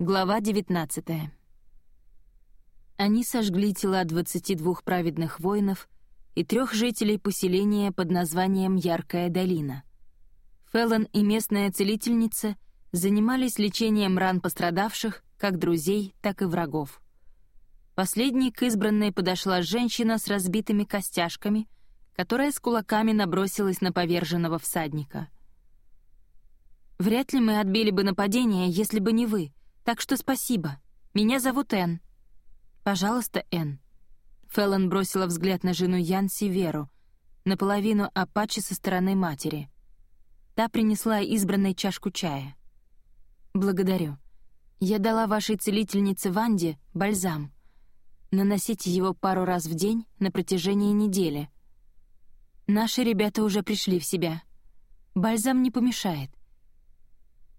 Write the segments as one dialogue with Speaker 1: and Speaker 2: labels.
Speaker 1: Глава 19 Они сожгли тела 22 праведных воинов и трех жителей поселения под названием Яркая долина. Феллон и местная целительница занимались лечением ран пострадавших, как друзей, так и врагов. Последней к избранной подошла женщина с разбитыми костяшками, которая с кулаками набросилась на поверженного всадника. «Вряд ли мы отбили бы нападение, если бы не вы», так что спасибо. Меня зовут Энн». «Пожалуйста, Энн». Феллон бросила взгляд на жену Янси Веру, наполовину апачи со стороны матери. Та принесла избранной чашку чая. «Благодарю. Я дала вашей целительнице Ванде бальзам. Наносите его пару раз в день на протяжении недели. Наши ребята уже пришли в себя. Бальзам не помешает.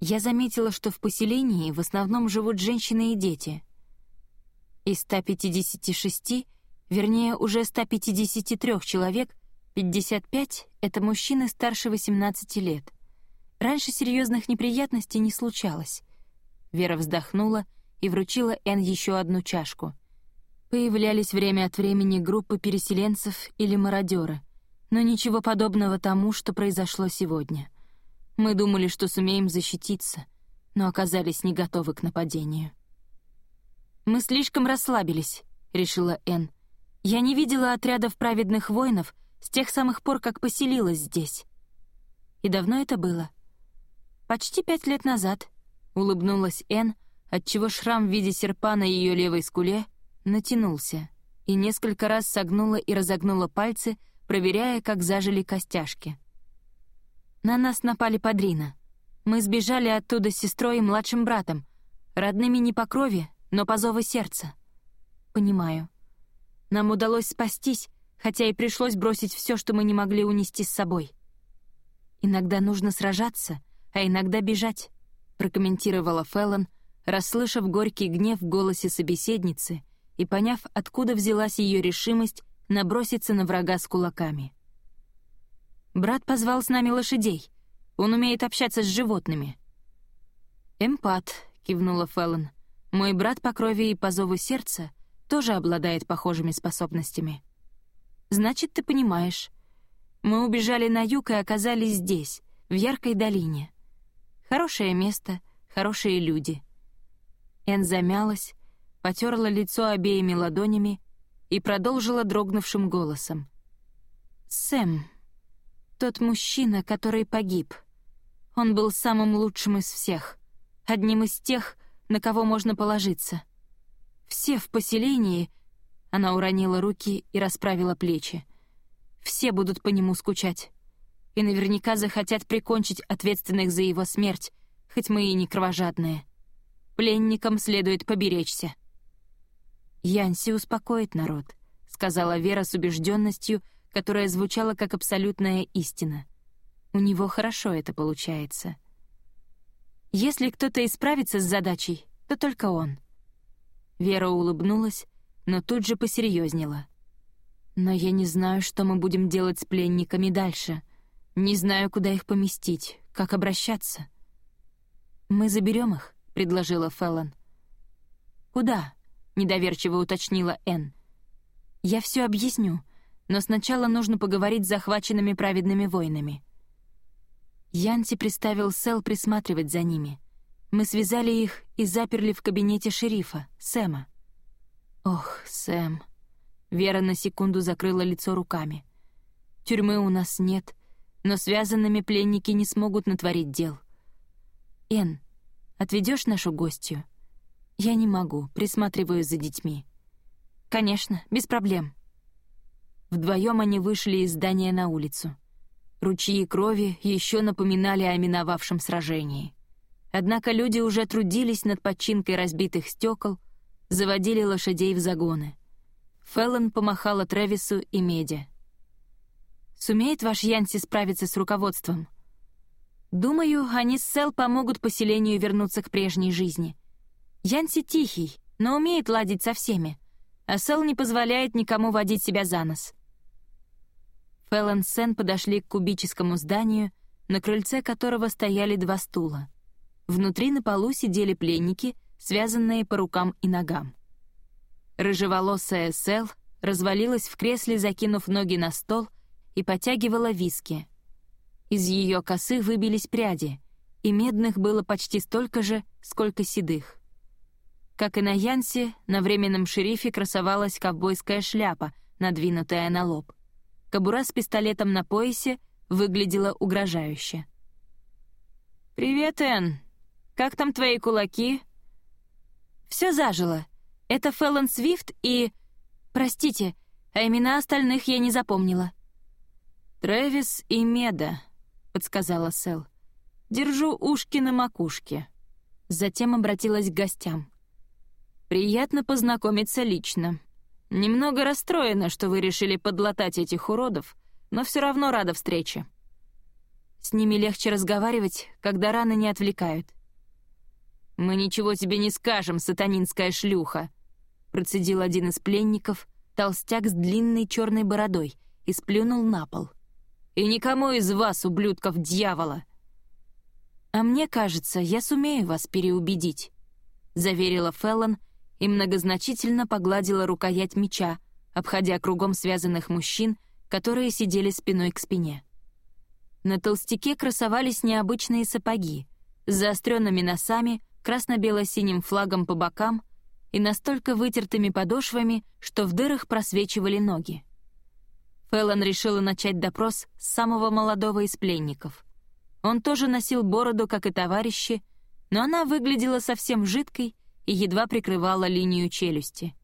Speaker 1: Я заметила, что в поселении в основном живут женщины и дети. Из 156, вернее, уже 153 человек, 55 — это мужчины старше 18 лет. Раньше серьезных неприятностей не случалось. Вера вздохнула и вручила Энн еще одну чашку. Появлялись время от времени группы переселенцев или мародеры, но ничего подобного тому, что произошло сегодня — мы думали, что сумеем защититься, но оказались не готовы к нападению. «Мы слишком расслабились», — решила Энн. «Я не видела отрядов праведных воинов с тех самых пор, как поселилась здесь». «И давно это было?» «Почти пять лет назад», — улыбнулась Энн, отчего шрам в виде серпа на ее левой скуле натянулся и несколько раз согнула и разогнула пальцы, проверяя, как зажили костяшки. На нас напали подрина. Мы сбежали оттуда с сестрой и младшим братом, родными не по крови, но по зову сердца. Понимаю. Нам удалось спастись, хотя и пришлось бросить все, что мы не могли унести с собой. Иногда нужно сражаться, а иногда бежать, прокомментировала Феллон, расслышав горький гнев в голосе собеседницы и поняв, откуда взялась ее решимость наброситься на врага с кулаками. Брат позвал с нами лошадей. Он умеет общаться с животными». «Эмпат», — кивнула Феллон. «Мой брат по крови и по зову сердца тоже обладает похожими способностями». «Значит, ты понимаешь. Мы убежали на юг и оказались здесь, в яркой долине. Хорошее место, хорошие люди». Эн замялась, потерла лицо обеими ладонями и продолжила дрогнувшим голосом. «Сэм, тот мужчина, который погиб. Он был самым лучшим из всех, одним из тех, на кого можно положиться. Все в поселении... Она уронила руки и расправила плечи. Все будут по нему скучать. И наверняка захотят прикончить ответственных за его смерть, хоть мы и не кровожадные. Пленникам следует поберечься. «Янси успокоит народ», — сказала Вера с убежденностью, которая звучала как абсолютная истина. У него хорошо это получается. Если кто-то исправится с задачей, то только он. Вера улыбнулась, но тут же посерьезнела. «Но я не знаю, что мы будем делать с пленниками дальше. Не знаю, куда их поместить, как обращаться». «Мы заберем их», — предложила Феллон. «Куда?» — недоверчиво уточнила Энн. «Я все объясню но сначала нужно поговорить с захваченными праведными воинами. Янси приставил Сэл присматривать за ними. Мы связали их и заперли в кабинете шерифа, Сэма. Ох, Сэм. Вера на секунду закрыла лицо руками. Тюрьмы у нас нет, но связанными пленники не смогут натворить дел. Эн, отведешь нашу гостью? Я не могу, присматриваю за детьми. Конечно, без проблем. Вдвоем они вышли из здания на улицу. Ручьи крови еще напоминали о миновавшем сражении. Однако люди уже трудились над подчинкой разбитых стекол, заводили лошадей в загоны. Феллон помахала Трэвису и Меди. «Сумеет ваш Янси справиться с руководством?» «Думаю, они с Сел помогут поселению вернуться к прежней жизни. Янси тихий, но умеет ладить со всеми, а Сел не позволяет никому водить себя за нос». Фэллон Сен подошли к кубическому зданию, на крыльце которого стояли два стула. Внутри на полу сидели пленники, связанные по рукам и ногам. Рыжеволосая Сэл развалилась в кресле, закинув ноги на стол, и потягивала виски. Из ее косы выбились пряди, и медных было почти столько же, сколько седых. Как и на Янсе, на временном шерифе красовалась ковбойская шляпа, надвинутая на лоб. Кобура с пистолетом на поясе выглядела угрожающе. «Привет, Энн! Как там твои кулаки?» «Все зажило. Это Фэллон Свифт и... Простите, а имена остальных я не запомнила».
Speaker 2: «Трэвис и Меда», — подсказала Сэл. «Держу ушки на макушке». Затем обратилась к гостям. «Приятно познакомиться лично. Немного расстроена, что вы решили подлатать этих уродов, но все равно рада встрече».
Speaker 1: С ними легче разговаривать, когда раны не отвлекают.
Speaker 2: «Мы ничего тебе не скажем, сатанинская шлюха», — процедил один из пленников, толстяк с длинной черной бородой, и сплюнул на пол. «И никому из вас, ублюдков дьявола!»
Speaker 1: «А мне кажется, я сумею вас переубедить», — заверила Феллон и многозначительно погладила рукоять меча, обходя кругом связанных мужчин, которые сидели спиной к спине. На толстяке красовались необычные сапоги с заостренными носами, красно-бело-синим флагом по бокам и настолько вытертыми подошвами, что в дырах просвечивали ноги. Фэллон решила начать допрос с самого молодого из пленников. Он тоже носил бороду, как и товарищи, но она выглядела совсем жидкой и едва прикрывала линию челюсти.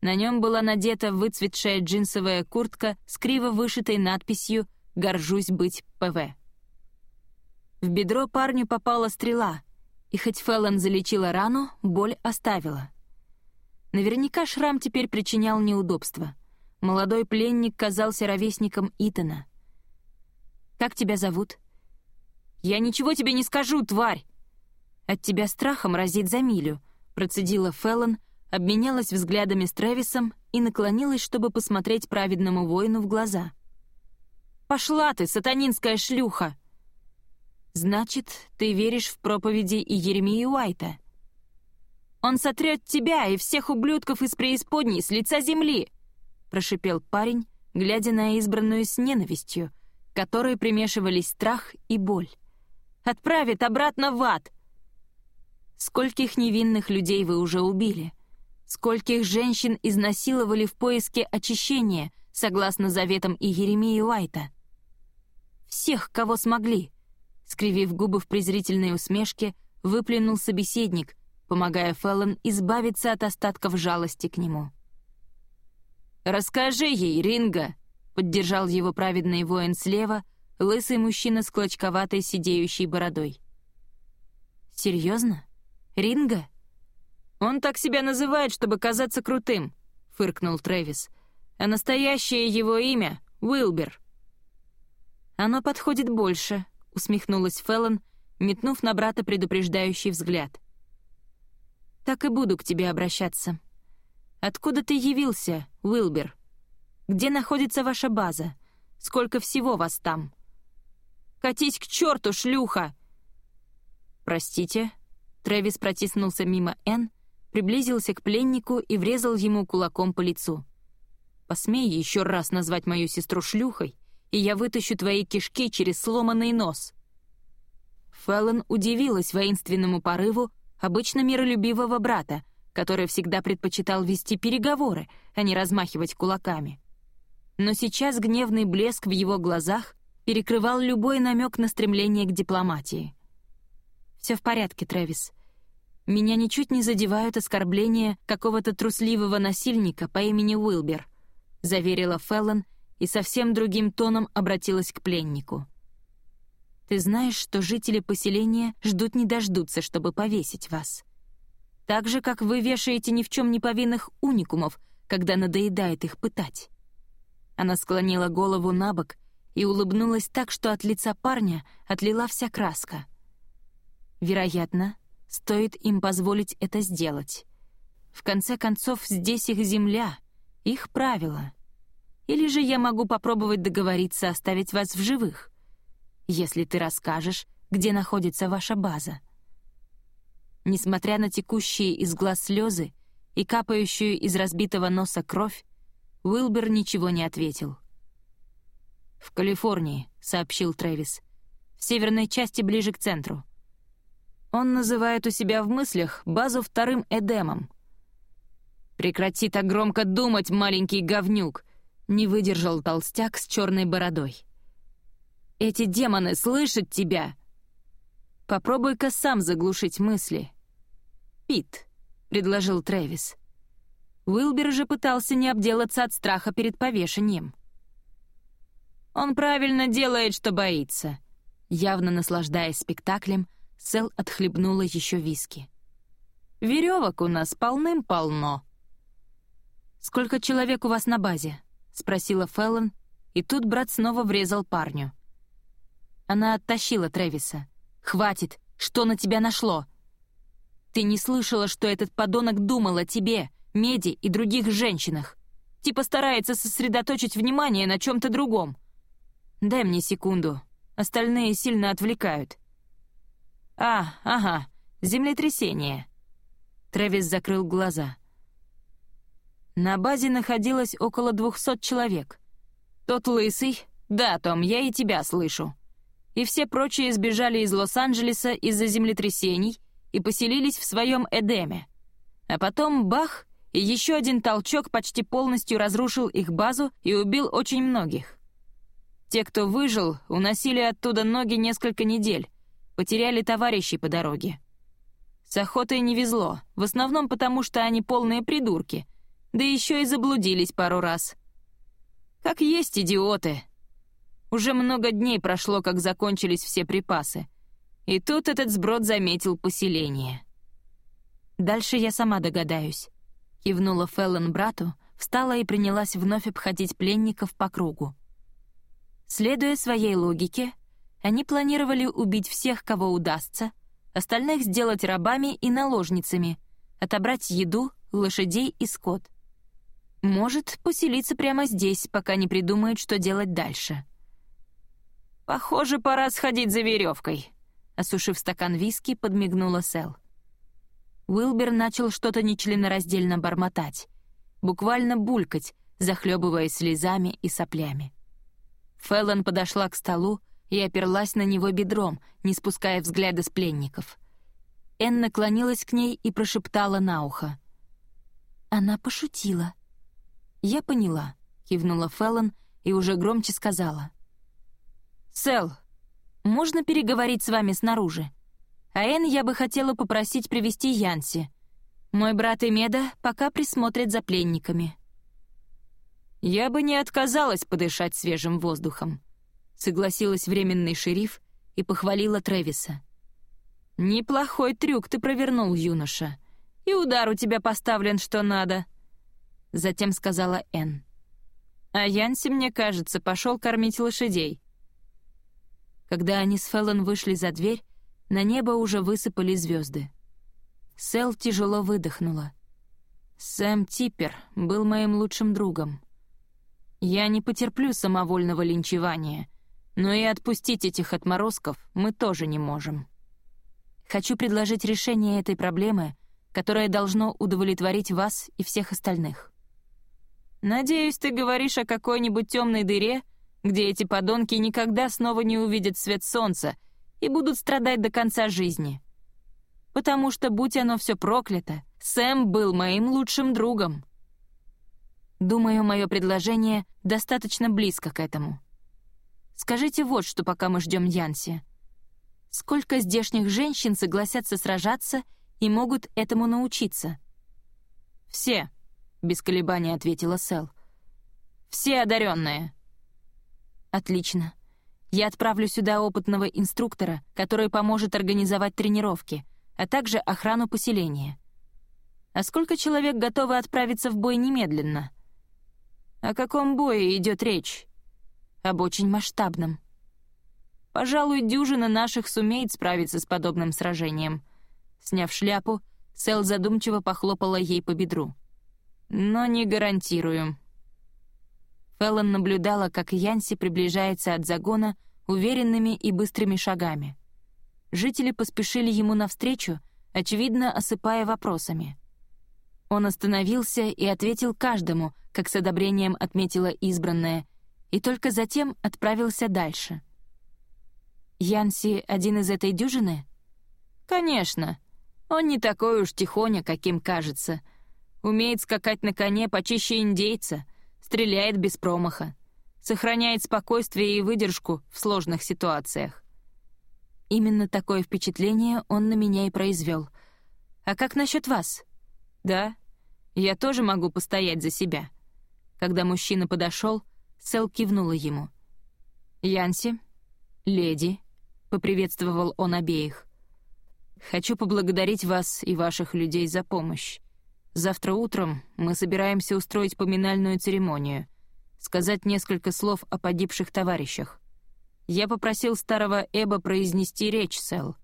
Speaker 1: На нем была надета выцветшая джинсовая куртка с криво вышитой надписью Горжусь быть ПВ. В бедро парню попала стрела, и хоть Феллон залечила рану, боль оставила. Наверняка шрам теперь причинял неудобства. Молодой пленник казался ровесником Итана. «Как тебя зовут?» «Я ничего тебе не скажу, тварь!» «От тебя страхом разит за милю», — процедила Феллон, обменялась взглядами с Трэвисом и наклонилась, чтобы посмотреть праведному воину в глаза — Пошла ты, сатанинская шлюха!» «Значит, ты веришь в проповеди и Еремии Уайта?» «Он сотрет тебя и всех ублюдков из преисподней с лица земли!» — прошипел парень, глядя на избранную с ненавистью, которой примешивались страх и боль. «Отправит обратно в ад!» «Скольких невинных людей вы уже убили? Скольких женщин изнасиловали в поиске очищения, согласно заветам и Еремии Уайта?» Всех, кого смогли!» Скривив губы в презрительной усмешке, выплюнул собеседник, помогая Феллон избавиться от остатков жалости к нему. «Расскажи ей, Ринга!» — поддержал его праведный воин слева, лысый мужчина с клочковатой сидеющей бородой. «Серьезно? Ринга?» «Он так себя называет, чтобы казаться крутым», — фыркнул Трэвис. «А настоящее его имя — Уилбер». «Оно подходит больше», — усмехнулась Феллон, метнув на брата предупреждающий взгляд. «Так и буду к тебе обращаться. Откуда ты явился, Уилбер? Где находится ваша база? Сколько всего вас там?» «Катись к черту, шлюха!» «Простите», — Трэвис протиснулся мимо Энн, приблизился к пленнику и врезал ему кулаком по лицу. «Посмей еще раз назвать мою сестру шлюхой, и я вытащу твои кишки через сломанный нос». Феллон удивилась воинственному порыву обычно миролюбивого брата, который всегда предпочитал вести переговоры, а не размахивать кулаками. Но сейчас гневный блеск в его глазах перекрывал любой намек на стремление к дипломатии. «Все в порядке, Трэвис. Меня ничуть не задевают оскорбления какого-то трусливого насильника по имени Уилбер», — заверила Феллон, и совсем другим тоном обратилась к пленнику. «Ты знаешь, что жители поселения ждут не дождутся, чтобы повесить вас. Так же, как вы вешаете ни в чем не повинных уникумов, когда надоедает их пытать». Она склонила голову на бок и улыбнулась так, что от лица парня отлила вся краска. Вероятно, стоит им позволить это сделать. В конце концов, здесь их земля, их правила — или же я могу попробовать договориться оставить вас в живых, если ты расскажешь, где находится ваша база». Несмотря на текущие из глаз слезы и капающую из разбитого носа кровь, Уилбер ничего не ответил. «В Калифорнии», — сообщил Трэвис. «В северной части ближе к центру. Он называет у себя в мыслях базу вторым Эдемом. «Прекрати так громко думать, маленький говнюк!» — не выдержал толстяк с черной бородой. «Эти демоны слышат тебя!» «Попробуй-ка сам заглушить мысли». «Пит», — предложил Трэвис. Уилбер же пытался не обделаться от страха перед повешением. «Он правильно делает, что боится». Явно наслаждаясь спектаклем, Сэл отхлебнула еще виски. «Веревок у нас полным-полно». «Сколько человек у вас на базе?» — спросила Феллон, и тут брат снова врезал парню. Она оттащила Трэвиса. «Хватит! Что на тебя нашло?» «Ты не слышала, что этот подонок думал о тебе, Меди и других женщинах? Типа старается сосредоточить внимание на чем-то другом. Дай мне секунду. Остальные сильно отвлекают». «А, ага, землетрясение». Трэвис закрыл глаза. На базе находилось около двухсот человек. Тот лысый, да, Том, я и тебя слышу. И все прочие сбежали из Лос-Анджелеса из-за землетрясений и поселились в своем Эдеме. А потом бах, и еще один толчок почти полностью разрушил их базу и убил очень многих. Те, кто выжил, уносили оттуда ноги несколько недель, потеряли товарищей по дороге. С охотой не везло, в основном потому, что они полные придурки, да еще и заблудились пару раз. Как есть идиоты. Уже много дней прошло, как закончились все припасы. И тут этот сброд заметил поселение. Дальше я сама догадаюсь. Кивнула Феллон брату, встала и принялась вновь обходить пленников по кругу. Следуя своей логике, они планировали убить всех, кого удастся, остальных сделать рабами и наложницами, отобрать еду, лошадей и скот. Может, поселиться прямо здесь, пока не придумают, что делать дальше. «Похоже, пора сходить за веревкой», — осушив стакан виски, подмигнула Сэл. Уилбер начал что-то нечленораздельно бормотать, буквально булькать, захлебываясь слезами и соплями. Феллон подошла к столу и оперлась на него бедром, не спуская взгляда с пленников. Энн наклонилась к ней и прошептала на ухо. «Она пошутила». «Я поняла», — кивнула Феллон и уже громче сказала. «Сэл, можно переговорить с вами снаружи? А Энн я бы хотела попросить привести Янси. Мой брат и Меда пока присмотрят за пленниками». «Я бы не отказалась подышать свежим воздухом», — согласилась временный шериф и похвалила Трэвиса. «Неплохой трюк ты провернул, юноша. И удар у тебя поставлен что надо», — затем сказала Энн. «А Янси, мне кажется, пошел кормить лошадей». Когда они с Феллон вышли за дверь, на небо уже высыпали звезды. Сэл тяжело выдохнула. «Сэм Типпер был моим лучшим другом. Я не потерплю самовольного линчевания, но и отпустить этих отморозков мы тоже не можем. Хочу предложить решение этой проблемы, которое должно удовлетворить вас и всех остальных. Надеюсь, ты говоришь о какой-нибудь темной дыре, где эти подонки никогда снова не увидят свет солнца и будут страдать до конца жизни. Потому что, будь оно все проклято, Сэм был моим лучшим другом. Думаю, мое предложение достаточно близко к этому. Скажите вот что, пока мы ждем Янси. Сколько здешних женщин согласятся сражаться и могут этому научиться? «Все», — без колебаний ответила Сэл. «Все одаренные». «Отлично. Я отправлю сюда опытного инструктора, который поможет организовать тренировки, а также охрану поселения. А сколько человек готовы отправиться в бой немедленно?» О каком бое идет речь? Об очень масштабном. Пожалуй, дюжина наших сумеет справиться с подобным сражением. Сняв шляпу, Сэл задумчиво похлопала ей по бедру. Но не гарантирую. Феллон наблюдала, как Янси приближается от загона уверенными и быстрыми шагами. Жители поспешили ему навстречу, очевидно, осыпая вопросами. Он остановился и ответил каждому, как с одобрением отметила избранная, и только затем отправился дальше. «Янси один из этой дюжины?» «Конечно. Он не такой уж тихоня, каким кажется. Умеет скакать на коне почище индейца, стреляет без промаха, сохраняет спокойствие и выдержку в сложных ситуациях. Именно такое впечатление он на меня и произвел. А как насчет вас? Да, я тоже могу постоять за себя. Когда мужчина подошел, Сэл кивнула ему. «Янси, леди», — поприветствовал он обеих. «Хочу поблагодарить вас и ваших людей за помощь. Завтра утром мы собираемся устроить поминальную церемонию, сказать несколько слов о погибших товарищах. Я попросил старого Эба произнести речь, Сэл.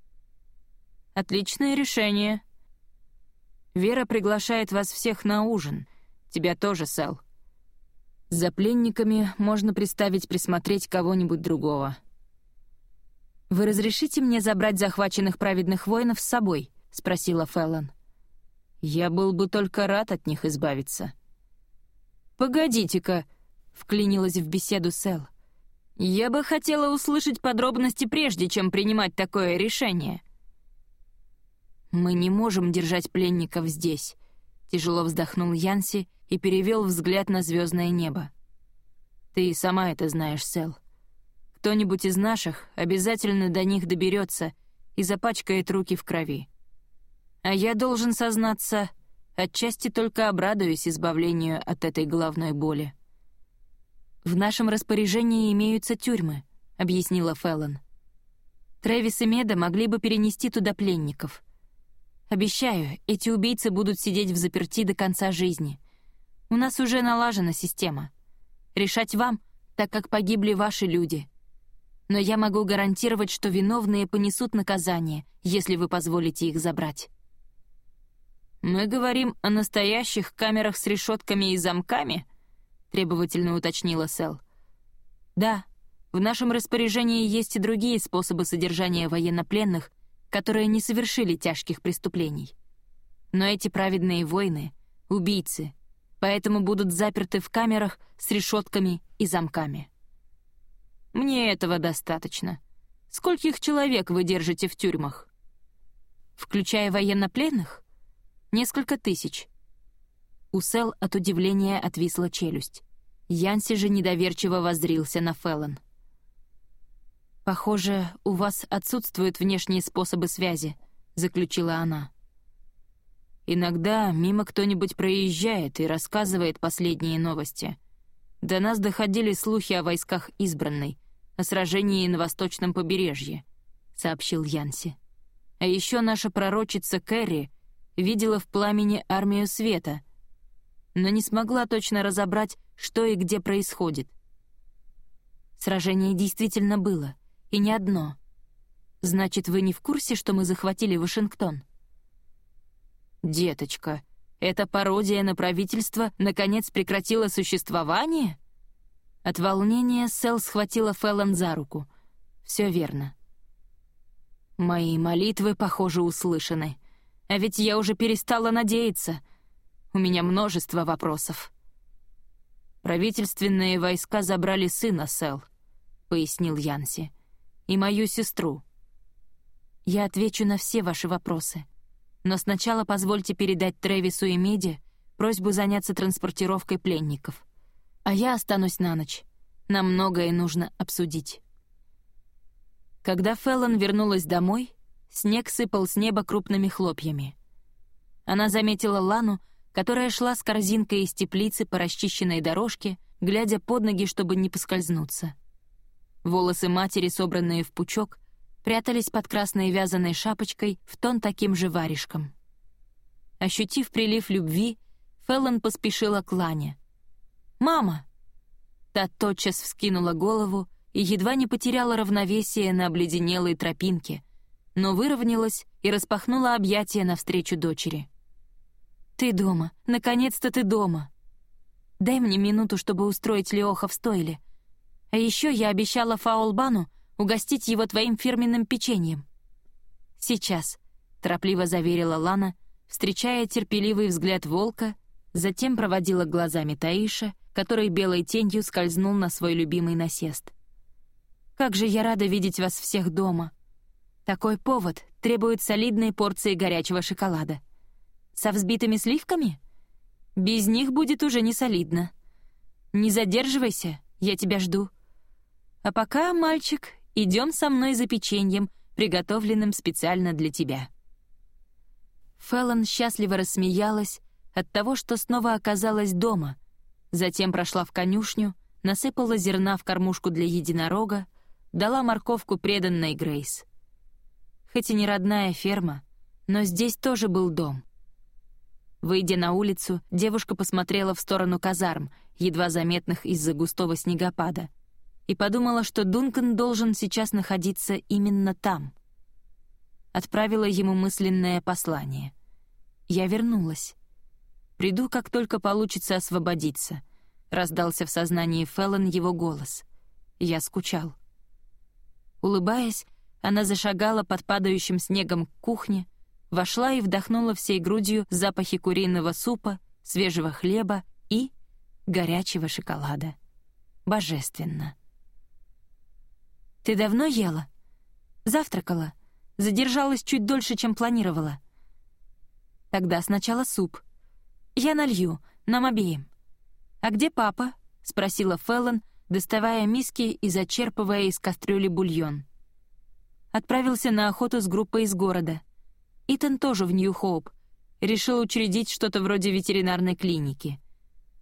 Speaker 1: «Отличное решение», Вера приглашает вас всех на ужин. Тебя тоже, Сэл. За пленниками можно представить присмотреть кого-нибудь другого. «Вы разрешите мне забрать захваченных праведных воинов с собой?» — спросила Феллон. «Я был бы только рад от них избавиться». «Погодите-ка», — вклинилась в беседу Сэл. «Я бы хотела услышать подробности прежде, чем принимать такое решение». «Мы не можем держать пленников здесь», — тяжело вздохнул Янси и перевел взгляд на звездное небо. «Ты сама это знаешь, Сэл. Кто-нибудь из наших обязательно до них доберется и запачкает руки в крови. А я должен сознаться, отчасти только обрадуюсь избавлению от этой головной боли». «В нашем распоряжении имеются тюрьмы», — объяснила Феллон. «Трэвис и Меда могли бы перенести туда пленников». Обещаю, эти убийцы будут сидеть в заперти до конца жизни. У нас уже налажена система. Решать вам, так как погибли ваши люди. Но я могу гарантировать, что виновные понесут наказание, если вы позволите их забрать. «Мы говорим о настоящих камерах с решетками и замками?» — требовательно уточнила Сэл. «Да, в нашем распоряжении есть и другие способы содержания военнопленных, которые не совершили тяжких преступлений. Но эти праведные воины — убийцы, поэтому будут заперты в камерах с решетками и замками. Мне этого достаточно. Скольких человек вы держите в тюрьмах? Включая военнопленных? Несколько тысяч. У Сел от удивления отвисла челюсть. Янси же недоверчиво воззрился на Феллон. «Похоже, у вас отсутствуют внешние способы связи», — заключила она. «Иногда мимо кто-нибудь проезжает и рассказывает последние новости. До нас доходили слухи о войсках избранной, о сражении на восточном побережье», — сообщил Янси. «А еще наша пророчица Кэрри видела в пламени армию света, но не смогла точно разобрать, что и где происходит. Сражение действительно было и не одно. Значит, вы не в курсе, что мы захватили Вашингтон? Деточка, эта пародия на правительство наконец прекратила существование? От волнения Сэл схватила Феллон за руку. Все верно. Мои молитвы, похоже, услышаны. А ведь я уже перестала надеяться. У меня множество вопросов. «Правительственные войска забрали сына, Сэл», — пояснил Янси и мою сестру. Я отвечу на все ваши вопросы. Но сначала позвольте передать Трэвису и Меди просьбу заняться транспортировкой пленников. А я останусь на ночь. Нам многое нужно обсудить. Когда Феллон вернулась домой, снег сыпал с неба крупными хлопьями. Она заметила Лану, которая шла с корзинкой из теплицы по расчищенной дорожке, глядя под ноги, чтобы не поскользнуться. Волосы матери, собранные в пучок, прятались под красной вязаной шапочкой в тон таким же варежкам. Ощутив прилив любви, Феллон поспешила к Лане. «Мама!» Та тотчас вскинула голову и едва не потеряла равновесие на обледенелой тропинке, но выровнялась и распахнула объятия навстречу дочери. «Ты дома! Наконец-то ты дома! Дай мне минуту, чтобы устроить Леоха в стойле», а еще я обещала Фаулбану угостить его твоим фирменным печеньем. Сейчас. — торопливо заверила Лана, встречая терпеливый взгляд волка, затем проводила глазами Таиша, который белой тенью скользнул на свой любимый насест. «Как же я рада видеть вас всех дома! Такой повод требует солидной порции горячего шоколада. Со взбитыми сливками? Без них будет уже не солидно. Не задерживайся, я тебя жду. А пока, мальчик, идем со мной за печеньем, приготовленным специально для тебя». Феллон счастливо рассмеялась от того, что снова оказалась дома, затем прошла в конюшню, насыпала зерна в кормушку для единорога, дала морковку преданной Грейс. Хоть и не родная ферма, но здесь тоже был дом. Выйдя на улицу, девушка посмотрела в сторону казарм, едва заметных из-за густого снегопада, и подумала, что Дункан должен сейчас находиться именно там. Отправила ему мысленное послание. «Я вернулась. Приду, как только получится освободиться», — раздался в сознании Феллон его голос. Я скучал. Улыбаясь, она зашагала под падающим снегом к кухне, вошла и вдохнула всей грудью запахи куриного супа, свежего хлеба и горячего шоколада. Божественно. «Ты давно ела?» «Завтракала. Задержалась чуть дольше, чем планировала». «Тогда сначала суп. Я налью, нам обеим». «А где папа?» — спросила Феллон, доставая миски и зачерпывая из кастрюли бульон. Отправился на охоту с группой из города. Итан тоже в Нью-Хоуп. Решил учредить что-то вроде ветеринарной клиники.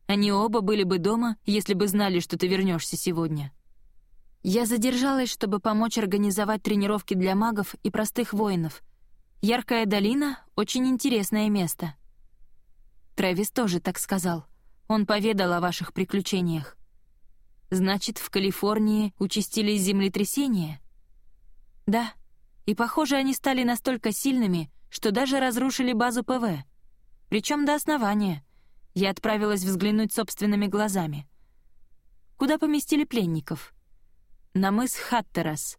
Speaker 1: Они оба были бы дома, если бы знали, что ты вернешься сегодня. Я задержалась, чтобы помочь организовать тренировки для магов и простых воинов. Яркая долина — очень интересное место. Трэвис тоже так сказал. Он поведал о ваших приключениях. Значит, в Калифорнии участились землетрясения? Да. И, похоже, они стали настолько сильными, что даже разрушили базу ПВ. Причем до основания. Я отправилась взглянуть собственными глазами. Куда поместили пленников? На мыс Хаттерас.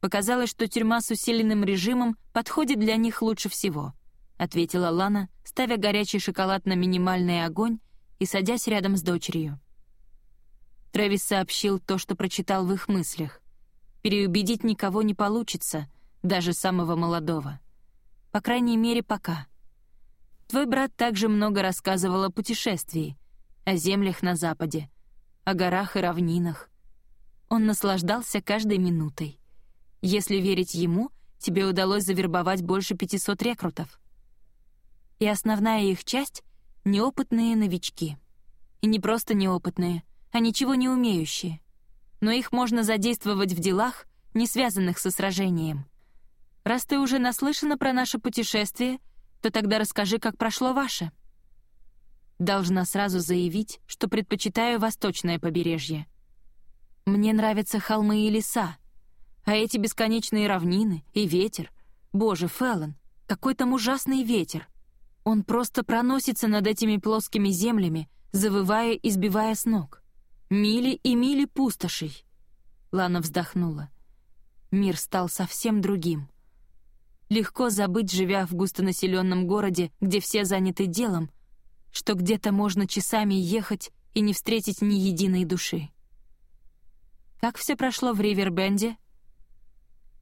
Speaker 1: Показалось, что тюрьма с усиленным режимом подходит для них лучше всего, ответила Лана, ставя горячий шоколад на минимальный огонь и садясь рядом с дочерью. Трэвис сообщил то, что прочитал в их мыслях. Переубедить никого не получится, даже самого молодого. По крайней мере, пока. Твой брат также много рассказывал о путешествии, о землях на Западе, о горах и равнинах. Он наслаждался каждой минутой. Если верить ему, тебе удалось завербовать больше 500 рекрутов. И основная их часть — неопытные новички. И не просто неопытные — а ничего не умеющие. Но их можно задействовать в делах, не связанных со сражением. Раз ты уже наслышана про наше путешествие, то тогда расскажи, как прошло ваше. Должна сразу заявить, что предпочитаю восточное побережье. Мне нравятся холмы и леса, а эти бесконечные равнины и ветер. Боже, Феллон, какой там ужасный ветер. Он просто проносится над этими плоскими землями, завывая и сбивая с ног. Мили и мили пустошей. Лана вздохнула. Мир стал совсем другим. Легко забыть, живя в густонаселенном городе, где все заняты делом, что где-то можно часами ехать и не встретить ни единой души. Как все прошло в Ривербенде?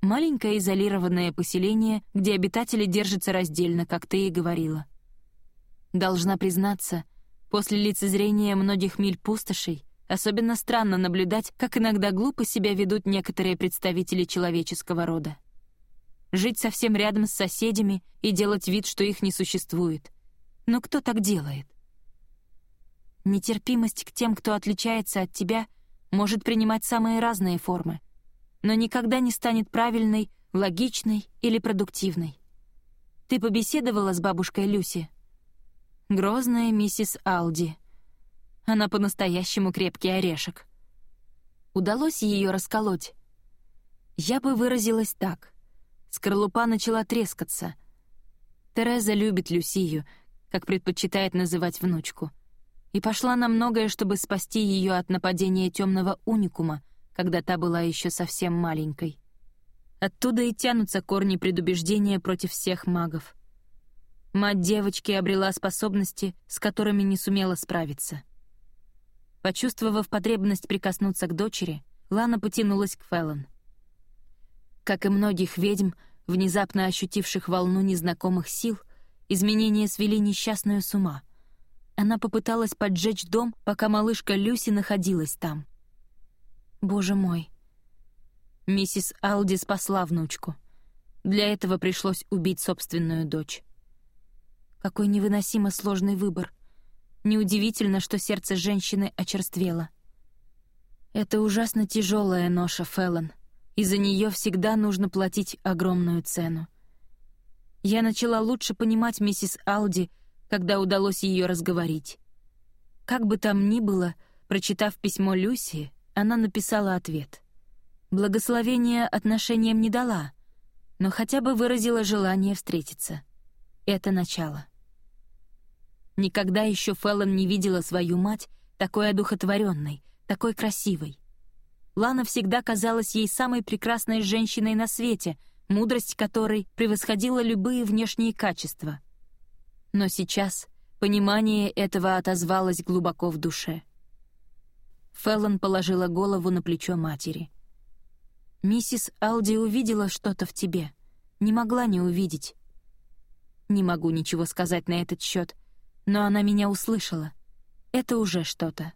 Speaker 1: Маленькое изолированное поселение, где обитатели держатся раздельно, как ты и говорила. Должна признаться, после лицезрения многих миль пустошей Особенно странно наблюдать, как иногда глупо себя ведут некоторые представители человеческого рода. Жить совсем рядом с соседями и делать вид, что их не существует. Но кто так делает? Нетерпимость к тем, кто отличается от тебя, может принимать самые разные формы, но никогда не станет правильной, логичной или продуктивной. Ты побеседовала с бабушкой Люси? Грозная миссис Алди — она по-настоящему крепкий орешек. Удалось ее расколоть? Я бы выразилась так. Скорлупа начала трескаться. Тереза любит Люсию, как предпочитает называть внучку, и пошла на многое, чтобы спасти ее от нападения темного уникума, когда та была еще совсем маленькой. Оттуда и тянутся корни предубеждения против всех магов. Мать девочки обрела способности, с которыми не сумела справиться. Почувствовав потребность прикоснуться к дочери, Лана потянулась к Феллон. Как и многих ведьм, внезапно ощутивших волну незнакомых сил, изменения свели несчастную с ума. Она попыталась поджечь дом, пока малышка Люси находилась там. Боже мой. Миссис Алди спасла внучку. Для этого пришлось убить собственную дочь. Какой невыносимо сложный выбор. Неудивительно, что сердце женщины очерствело. Это ужасно тяжелая ноша, Феллон — и за нее всегда нужно платить огромную цену. Я начала лучше понимать миссис Алди, когда удалось ее разговорить. Как бы там ни было, прочитав письмо Люси, она написала ответ. Благословения отношениям не дала, но хотя бы выразила желание встретиться. Это начало. Никогда еще Феллон не видела свою мать такой одухотворенной, такой красивой. Лана всегда казалась ей самой прекрасной женщиной на свете, мудрость которой превосходила любые внешние качества. Но сейчас понимание этого отозвалось глубоко в душе. Феллон положила голову на плечо матери. «Миссис Алди увидела что-то в тебе. Не могла не увидеть. Не могу ничего сказать на этот счет, но она меня услышала. Это уже что-то».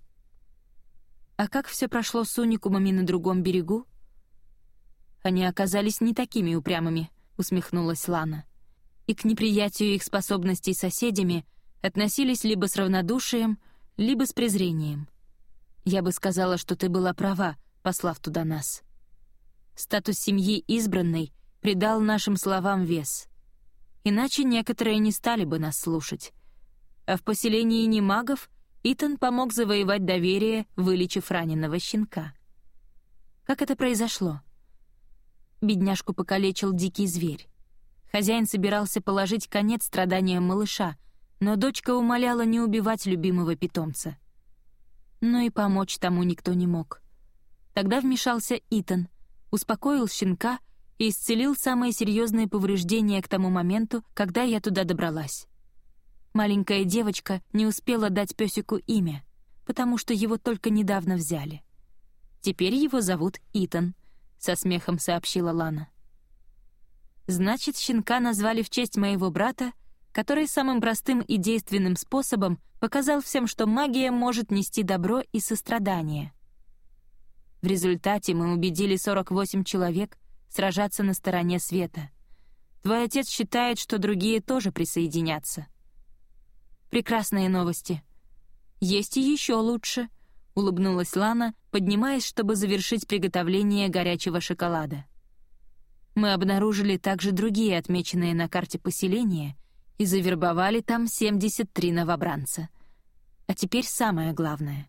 Speaker 1: А как все прошло с уникумами на другом берегу? Они оказались не такими упрямыми, усмехнулась Лана. И к неприятию их способностей соседями относились либо с равнодушием, либо с презрением. Я бы сказала, что ты была права, послав туда нас. Статус семьи избранной придал нашим словам вес. Иначе некоторые не стали бы нас слушать. А в поселении немагов Итан помог завоевать доверие, вылечив раненого щенка. Как это произошло? Бедняжку покалечил дикий зверь. Хозяин собирался положить конец страданиям малыша, но дочка умоляла не убивать любимого питомца. Но и помочь тому никто не мог. Тогда вмешался Итан, успокоил щенка и исцелил самые серьезные повреждения к тому моменту, когда я туда добралась. Маленькая девочка не успела дать песику имя, потому что его только недавно взяли. Теперь его зовут Итан, со смехом сообщила Лана. Значит, щенка назвали в честь моего брата, который самым простым и действенным способом показал всем, что магия может нести добро и сострадание. В результате мы убедили 48 человек сражаться на стороне света. Твой отец считает, что другие тоже присоединятся — Прекрасные новости. Есть и еще лучше, улыбнулась Лана, поднимаясь, чтобы завершить приготовление горячего шоколада. Мы обнаружили также другие отмеченные на карте поселения и завербовали там 73 новобранца. А теперь самое главное.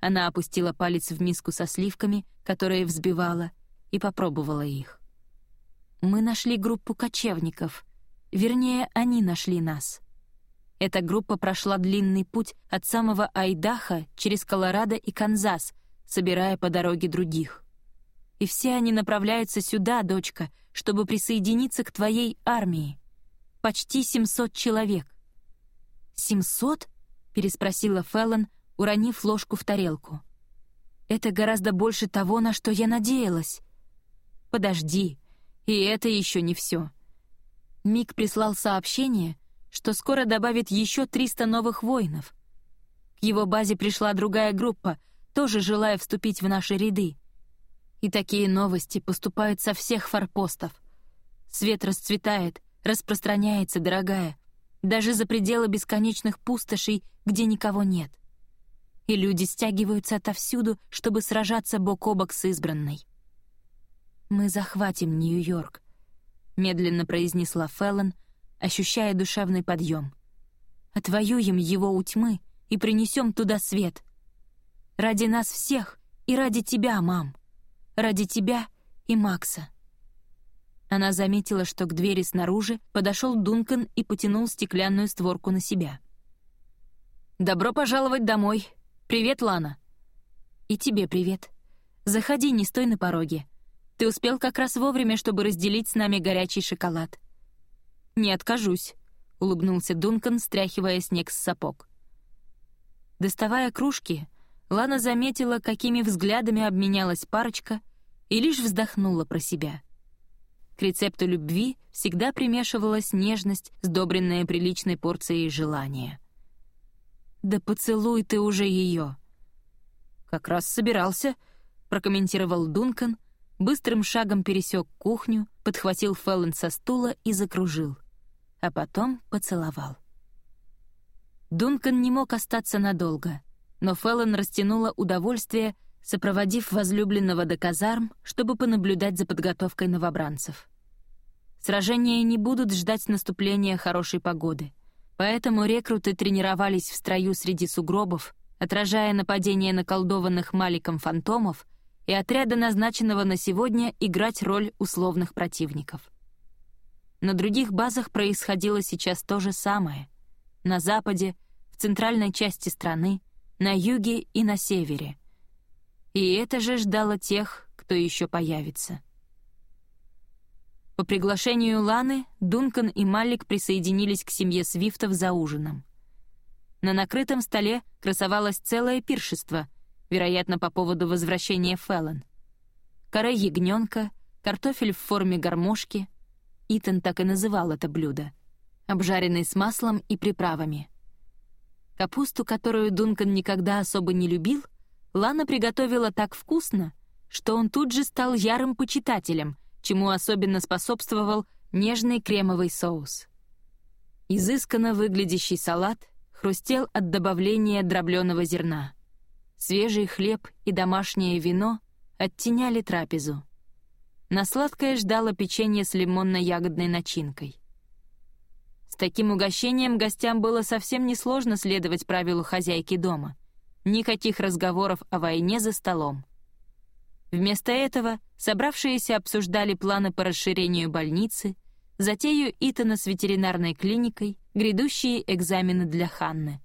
Speaker 1: Она опустила палец в миску со сливками, которые взбивала, и попробовала их. Мы нашли группу кочевников. Вернее, они нашли нас. Эта группа прошла длинный путь от самого Айдаха через Колорадо и Канзас, собирая по дороге других. И все они направляются сюда, дочка, чтобы присоединиться к твоей армии. Почти 700 человек. «Семьсот?» — переспросила Феллон, уронив ложку в тарелку. «Это гораздо больше того, на что я надеялась». «Подожди, и это еще не все». Мик прислал сообщение, что скоро добавит еще 300 новых воинов. К его базе пришла другая группа, тоже желая вступить в наши ряды. И такие новости поступают со всех форпостов. Свет расцветает, распространяется, дорогая, даже за пределы бесконечных пустошей, где никого нет. И люди стягиваются отовсюду, чтобы сражаться бок о бок с избранной. «Мы захватим Нью-Йорк», — медленно произнесла Феллон, — ощущая душевный подъем. Отвоюем его у тьмы и принесем туда свет. Ради нас всех и ради тебя, мам. Ради тебя и Макса. Она заметила, что к двери снаружи подошел Дункан и потянул стеклянную створку на себя. «Добро пожаловать домой. Привет, Лана». «И тебе привет. Заходи, не стой на пороге. Ты успел как раз вовремя, чтобы разделить с нами горячий шоколад». «Не откажусь», — улыбнулся Дункан, стряхивая снег с сапог. Доставая кружки, Лана заметила, какими взглядами обменялась парочка, и лишь вздохнула про себя. К рецепту любви всегда примешивалась нежность, сдобренная приличной порцией желания. «Да поцелуй ты уже ее!» «Как раз собирался», — прокомментировал Дункан, быстрым шагом пересек кухню, подхватил Феллон со стула и закружил, а потом поцеловал. Дункан не мог остаться надолго, но Феллон растянула удовольствие, сопроводив возлюбленного до казарм, чтобы понаблюдать за подготовкой новобранцев. Сражения не будут ждать наступления хорошей погоды, поэтому рекруты тренировались в строю среди сугробов, отражая нападение наколдованных Маликом фантомов и отряда, назначенного на сегодня играть роль условных противников. На других базах происходило сейчас то же самое. На западе, в центральной части страны, на юге и на севере. И это же ждало тех, кто еще появится. По приглашению Ланы, Дункан и Малик присоединились к семье Свифтов за ужином. На накрытом столе красовалось целое пиршество, вероятно, по поводу возвращения Феллон. Коре ягненка, картофель в форме гармошки. Итан так и называл это блюдо. Обжаренный с маслом и приправами. Капусту, которую Дункан никогда особо не любил, Лана приготовила так вкусно, что он тут же стал ярым почитателем, чему особенно способствовал нежный кремовый соус. Изысканно выглядящий салат хрустел от добавления дробленого зерна. Свежий хлеб и домашнее вино оттеняли трапезу. На сладкое ждало печенье с лимонно-ягодной начинкой. С таким угощением гостям было совсем несложно следовать правилу хозяйки дома. Никаких разговоров о войне за столом. Вместо этого собравшиеся обсуждали планы по расширению больницы, затею Итана с ветеринарной клиникой, грядущие экзамены для Ханны.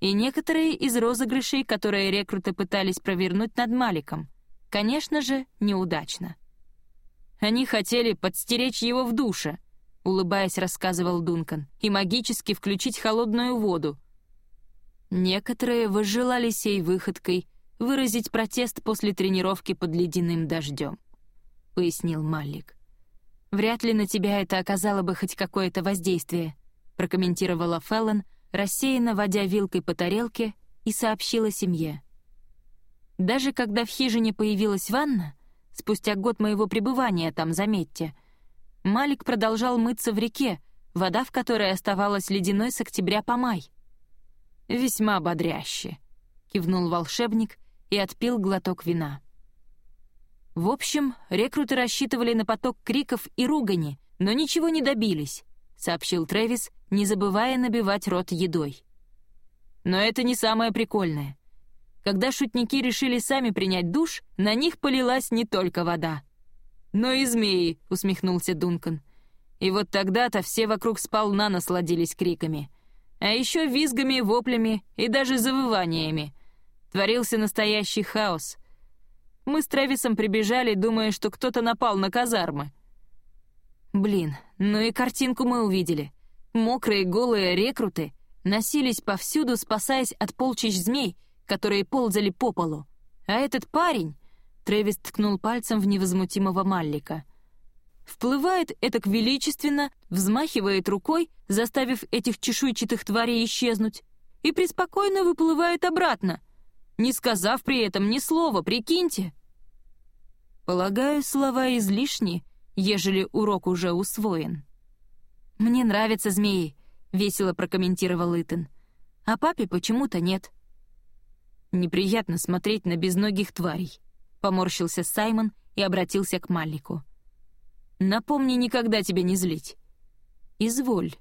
Speaker 1: И некоторые из розыгрышей, которые рекруты пытались провернуть над Маликом, конечно же, неудачно. Они хотели подстеречь его в душе, улыбаясь, рассказывал Дункан, и магически включить холодную воду. Некоторые возжелали сей выходкой выразить протест после тренировки под ледяным дождем, пояснил Малик. Вряд ли на тебя это оказало бы хоть какое-то воздействие, прокомментировала Феллон, рассеянно водя вилкой по тарелке, и сообщила семье. Даже когда в хижине появилась ванна, спустя год моего пребывания там, заметьте, Малик продолжал мыться в реке, вода в которой оставалась ледяной с октября по май. «Весьма бодряще», — кивнул волшебник и отпил глоток вина. В общем, рекруты рассчитывали на поток криков и ругани, но ничего не добились, сообщил Трэвис, не забывая набивать рот едой. Но это не самое прикольное. Когда шутники решили сами принять душ, на них полилась не только вода. «Но и змеи», — усмехнулся Дункан. И вот тогда-то все вокруг сполна насладились криками. А еще визгами, воплями и даже завываниями. Творился настоящий хаос — мы с Трэвисом прибежали, думая, что кто-то напал на казармы. Блин, ну и картинку мы увидели. Мокрые голые рекруты носились повсюду, спасаясь от полчищ змей, которые ползали по полу. А этот парень, Трэвис ткнул пальцем в невозмутимого Маллика, вплывает этак величественно, взмахивает рукой, заставив этих чешуйчатых тварей исчезнуть, и преспокойно выплывает обратно — не сказав при этом ни слова, прикиньте. Полагаю, слова излишни, ежели урок уже усвоен. «Мне нравятся змеи», — весело прокомментировал Итан. «А папе почему-то нет». «Неприятно смотреть на безногих тварей», — поморщился Саймон и обратился к Маллику. «Напомни никогда тебя не злить». «Изволь,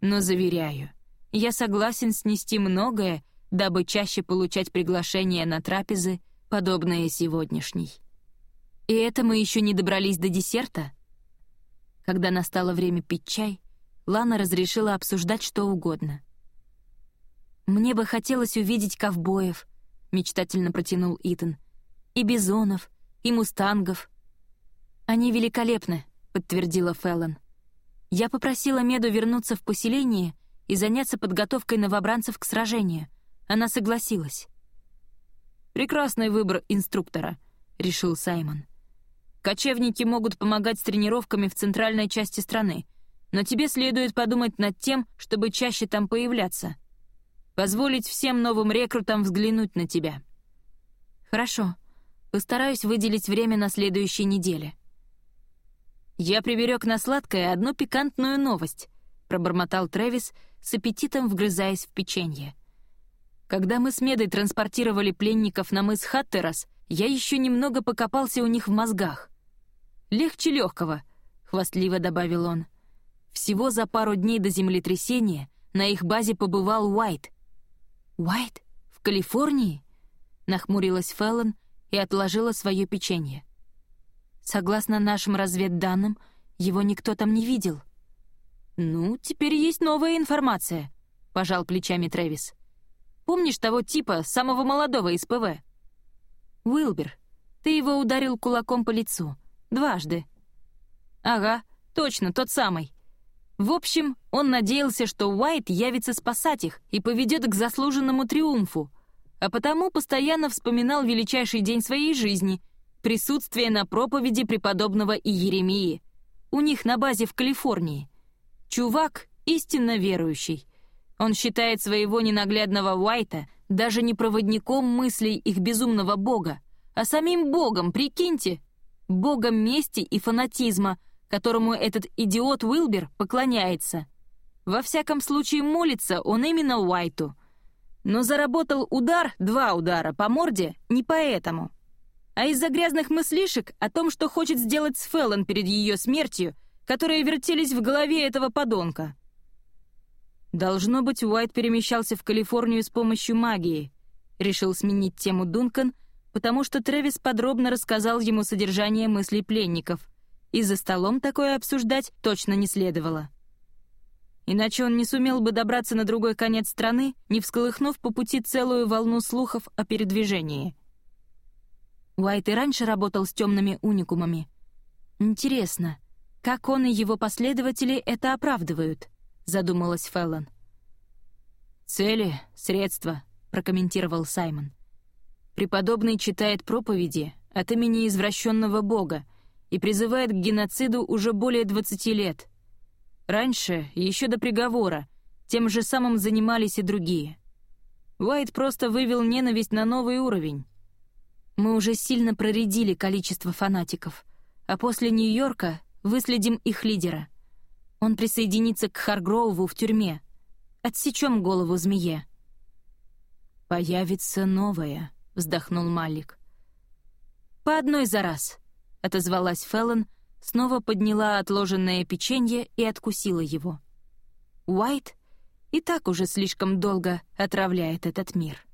Speaker 1: но заверяю, я согласен снести многое, дабы чаще получать приглашения на трапезы, подобные сегодняшней. И это мы еще не добрались до десерта? Когда настало время пить чай, Лана разрешила обсуждать что угодно. «Мне бы хотелось увидеть ковбоев», — мечтательно протянул Итан, «и бизонов, и мустангов, «Они великолепны», — подтвердила Феллон. «Я попросила Меду вернуться в поселение и заняться подготовкой новобранцев к сражению. Она согласилась».
Speaker 2: «Прекрасный выбор инструктора», — решил Саймон. «Кочевники могут помогать с тренировками в центральной части страны, но тебе следует подумать над тем, чтобы чаще там появляться. Позволить всем новым рекрутам взглянуть на тебя».
Speaker 1: «Хорошо. Постараюсь выделить время на следующей неделе».
Speaker 2: «Я приберег на сладкое одну пикантную новость», — пробормотал Трэвис, с аппетитом вгрызаясь в печенье. «Когда мы с Медой транспортировали пленников на мыс Хаттерас, я еще немного покопался у них в мозгах. «Легче легкого», — хвастливо добавил он. Всего за пару дней до землетрясения на их базе побывал Уайт.
Speaker 1: «Уайт? В Калифорнии?» — нахмурилась Феллон и отложила свое печенье. «Согласно нашим разведданным, его никто там не видел».
Speaker 2: «Ну, теперь есть новая информация», — пожал плечами Трэвис. «Помнишь того типа, самого молодого из ПВ?»
Speaker 1: «Уилбер, ты его ударил кулаком по лицу. Дважды».
Speaker 2: «Ага, точно, тот самый. В общем, он надеялся, что Уайт явится спасать их и поведет к заслуженному триумфу, а потому постоянно вспоминал величайший день своей жизни — присутствие на проповеди преподобного Иеремии. У них на базе в Калифорнии. Чувак истинно верующий. Он считает своего ненаглядного Уайта даже не проводником мыслей их безумного бога, а самим богом, прикиньте, богом мести и фанатизма, которому этот идиот Уилбер поклоняется. Во всяком случае, молится он именно Уайту. Но заработал удар, два удара, по морде не поэтому. А из-за грязных мыслишек о том, что хочет сделать с Феллон перед ее смертью, которые вертелись в голове этого подонка. Должно быть, Уайт перемещался в Калифорнию с помощью магии. Решил сменить тему Дункан, потому что Трэвис подробно рассказал ему содержание мыслей пленников, и за столом такое обсуждать точно не следовало. Иначе он не сумел бы добраться на другой конец страны, не всколыхнув по пути целую волну слухов о передвижении. Уайт и раньше работал с темными уникумами. Интересно, как он и его последователи это оправдывают — задумалась Феллон. «Цели, средства», — прокомментировал Саймон. «Преподобный читает проповеди от имени извращенного бога и призывает к геноциду уже более 20 лет. Раньше, еще до приговора, тем же самым занимались и другие. Уайт просто вывел ненависть на новый уровень. Мы уже сильно проредили количество фанатиков, а после Нью-Йорка выследим их лидера — он присоединится к Харгроуву в тюрьме. Отсечем голову змее». «Появится новая», — вздохнул Малик. «По одной за раз», — отозвалась Феллон, снова подняла отложенное печенье и откусила его. «Уайт и так уже слишком долго отравляет этот мир».